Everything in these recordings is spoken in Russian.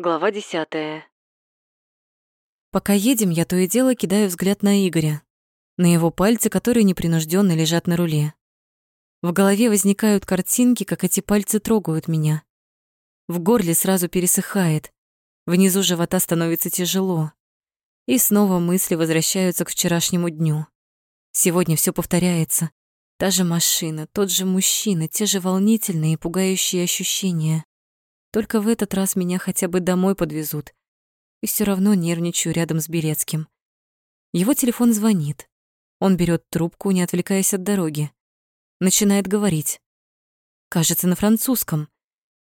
Глава десятая. Пока едем, я то и дело кидаю взгляд на Игоря, на его пальцы, которые непринужденно лежат на руле. В голове возникают картинки, как эти пальцы трогают меня. В горле сразу пересыхает, внизу живота становится тяжело. И снова мысли возвращаются к вчерашнему дню. Сегодня все повторяется. Та же машина, тот же мужчина, те же волнительные и пугающие ощущения. Только в этот раз меня хотя бы домой подвезут. И все равно нервничаю рядом с Белецким. Его телефон звонит. Он берет трубку, не отвлекаясь от дороги. Начинает говорить. Кажется, на французском.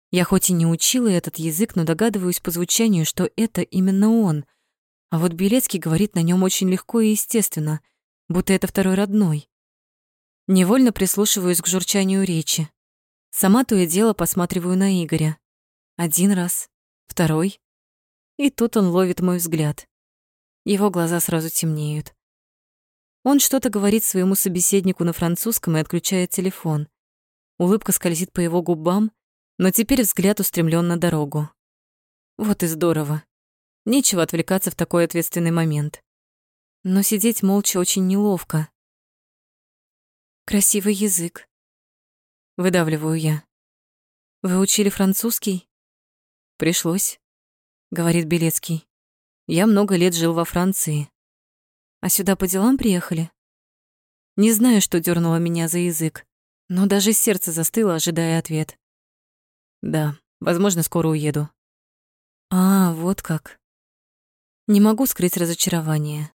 Я хоть и не учила этот язык, но догадываюсь по звучанию, что это именно он. А вот Белецкий говорит на нем очень легко и естественно, будто это второй родной. Невольно прислушиваюсь к журчанию речи. Сама то и дело посматриваю на Игоря. Один раз, второй. И тут он ловит мой взгляд. Его глаза сразу темнеют. Он что-то говорит своему собеседнику на французском и отключает телефон. Улыбка скользит по его губам, но теперь взгляд устремлен на дорогу. Вот и здорово. Нечего отвлекаться в такой ответственный момент. Но сидеть молча очень неловко. Красивый язык. Выдавливаю я. Вы учили французский? Пришлось, говорит Белецкий. Я много лет жил во Франции. А сюда по делам приехали? Не знаю, что дернуло меня за язык, но даже сердце застыло, ожидая ответ. Да, возможно, скоро уеду. А, вот как. Не могу скрыть разочарование.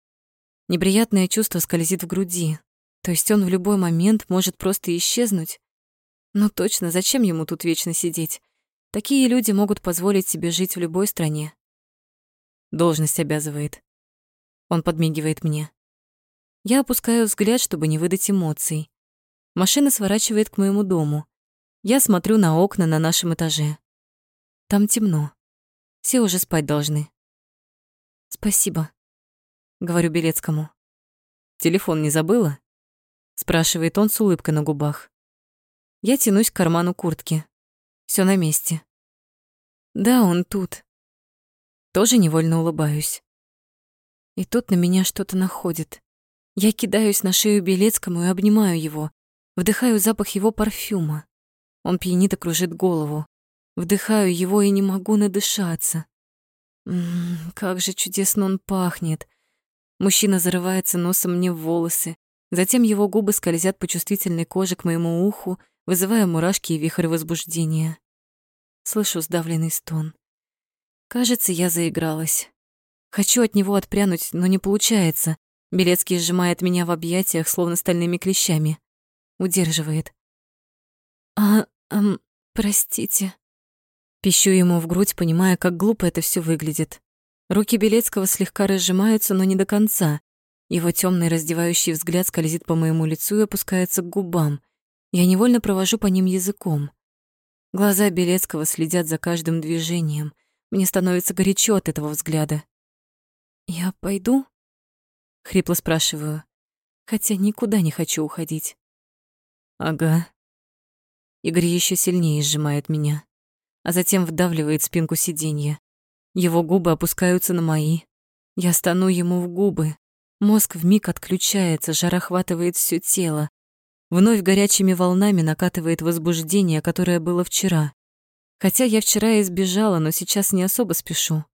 Неприятное чувство скользит в груди. То есть он в любой момент может просто исчезнуть. Ну точно, зачем ему тут вечно сидеть? Такие люди могут позволить себе жить в любой стране. Должность обязывает. Он подмигивает мне. Я опускаю взгляд, чтобы не выдать эмоций. Машина сворачивает к моему дому. Я смотрю на окна на нашем этаже. Там темно. Все уже спать должны. Спасибо, говорю Белецкому. Телефон не забыла? спрашивает он с улыбкой на губах. Я тянусь к карману куртки. Все на месте. Да, он тут. Тоже невольно улыбаюсь. И тут на меня что-то находит. Я кидаюсь на шею Белецкому и обнимаю его. Вдыхаю запах его парфюма. Он пьянит и кружит голову. Вдыхаю его и не могу надышаться. Ммм, как же чудесно он пахнет. Мужчина зарывается носом мне в волосы. Затем его губы скользят по чувствительной коже к моему уху, вызывая мурашки и вихрь возбуждения. Слышу сдавленный стон. Кажется, я заигралась. Хочу от него отпрянуть, но не получается. Белецкий сжимает меня в объятиях, словно стальными клещами. Удерживает. «А, эм, простите». Пищу ему в грудь, понимая, как глупо это все выглядит. Руки Белецкого слегка разжимаются, но не до конца. Его темный раздевающий взгляд скользит по моему лицу и опускается к губам. Я невольно провожу по ним языком. Глаза Белецкого следят за каждым движением. Мне становится горячо от этого взгляда. «Я пойду?» — хрипло спрашиваю, хотя никуда не хочу уходить. «Ага». Игорь еще сильнее сжимает меня, а затем вдавливает спинку сиденья. Его губы опускаются на мои. Я стану ему в губы. Мозг вмиг отключается, жар охватывает все тело. Вновь горячими волнами накатывает возбуждение, которое было вчера. Хотя я вчера и сбежала, но сейчас не особо спешу.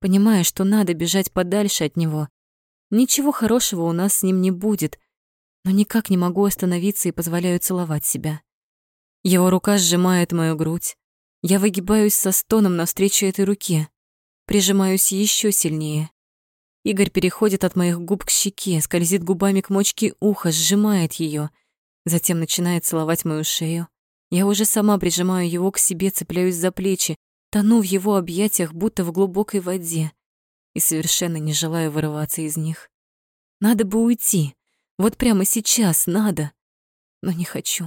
Понимая, что надо бежать подальше от него. Ничего хорошего у нас с ним не будет, но никак не могу остановиться и позволяю целовать себя. Его рука сжимает мою грудь. Я выгибаюсь со стоном навстречу этой руке. Прижимаюсь еще сильнее. Игорь переходит от моих губ к щеке, скользит губами к мочке уха, сжимает ее — Затем начинает целовать мою шею. Я уже сама прижимаю его к себе, цепляюсь за плечи, тону в его объятиях, будто в глубокой воде, и совершенно не желаю вырываться из них. Надо бы уйти. Вот прямо сейчас надо. Но не хочу.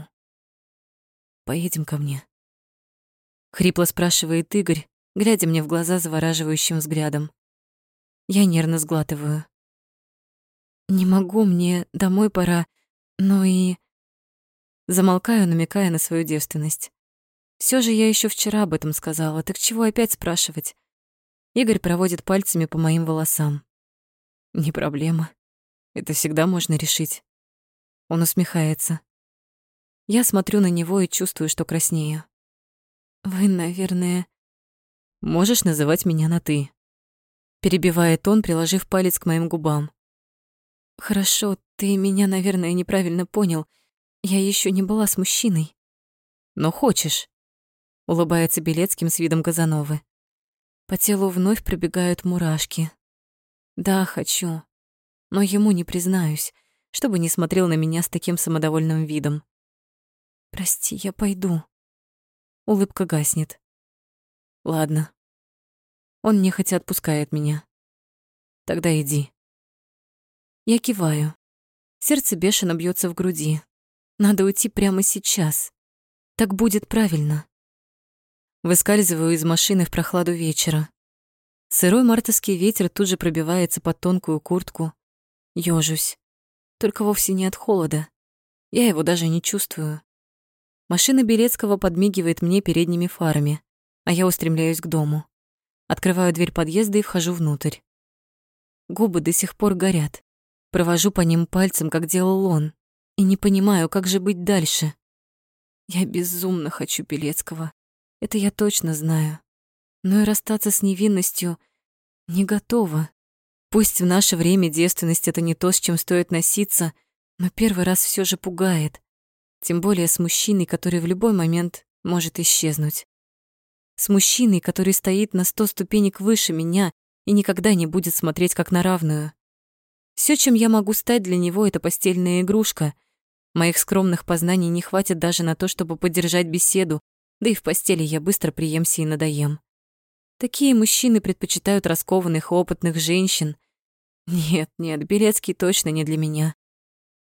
Поедем ко мне. Хрипло спрашивает Игорь, глядя мне в глаза завораживающим взглядом. Я нервно сглатываю. Не могу, мне домой пора, но и... Замолкаю, намекая на свою девственность. Все же я еще вчера об этом сказала, так чего опять спрашивать? Игорь проводит пальцами по моим волосам. Не проблема. Это всегда можно решить. Он усмехается. Я смотрю на него и чувствую, что краснею. Вы, наверное... Можешь называть меня на «ты». Перебивает он, приложив палец к моим губам. Хорошо, ты меня, наверное, неправильно понял. Я еще не была с мужчиной. Но хочешь. Улыбается Белецким с видом Казановы. По телу вновь пробегают мурашки. Да, хочу. Но ему не признаюсь, чтобы не смотрел на меня с таким самодовольным видом. Прости, я пойду. Улыбка гаснет. Ладно. Он нехотя отпускает меня. Тогда иди. Я киваю. Сердце бешено бьется в груди. Надо уйти прямо сейчас. Так будет правильно. Выскальзываю из машины в прохладу вечера. Сырой мартовский ветер тут же пробивается под тонкую куртку. Ёжусь. Только вовсе не от холода. Я его даже не чувствую. Машина Белецкого подмигивает мне передними фарами, а я устремляюсь к дому. Открываю дверь подъезда и вхожу внутрь. Губы до сих пор горят. Провожу по ним пальцем, как делал он, и не понимаю, как же быть дальше. Я безумно хочу Белецкого. Это я точно знаю. Но и расстаться с невинностью не готова. Пусть в наше время девственность — это не то, с чем стоит носиться, но первый раз все же пугает. Тем более с мужчиной, который в любой момент может исчезнуть. С мужчиной, который стоит на сто ступенек выше меня и никогда не будет смотреть как на равную. Все, чем я могу стать для него, это постельная игрушка. Моих скромных познаний не хватит даже на то, чтобы поддержать беседу, да и в постели я быстро приемся и надоем. Такие мужчины предпочитают раскованных, опытных женщин. Нет, нет, Белецкий точно не для меня.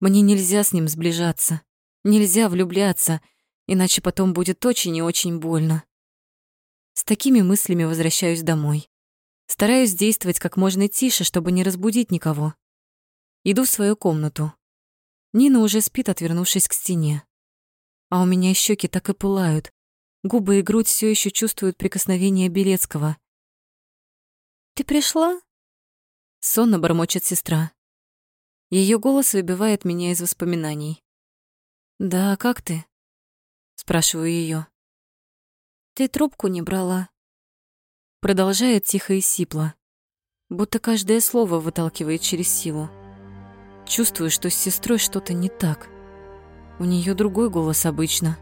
Мне нельзя с ним сближаться, нельзя влюбляться, иначе потом будет очень и очень больно. С такими мыслями возвращаюсь домой. Стараюсь действовать как можно тише, чтобы не разбудить никого. Иду в свою комнату. Нина уже спит, отвернувшись к стене. А у меня щеки так и пылают. Губы и грудь все еще чувствуют прикосновение Белецкого. «Ты пришла?» Сонно бормочет сестра. Ее голос выбивает меня из воспоминаний. «Да, как ты?» Спрашиваю ее. «Ты трубку не брала?» Продолжает тихо и сипло, будто каждое слово выталкивает через силу. Чувствую, что с сестрой что-то не так. У нее другой голос обычно —